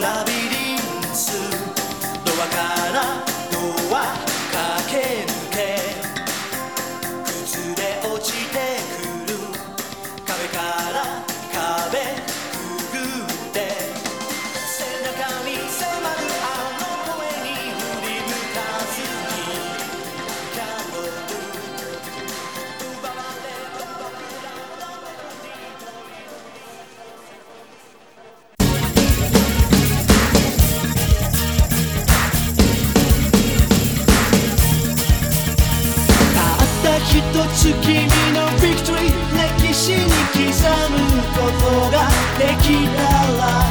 闇の一つ君のビクトリー歴史に刻むことができたら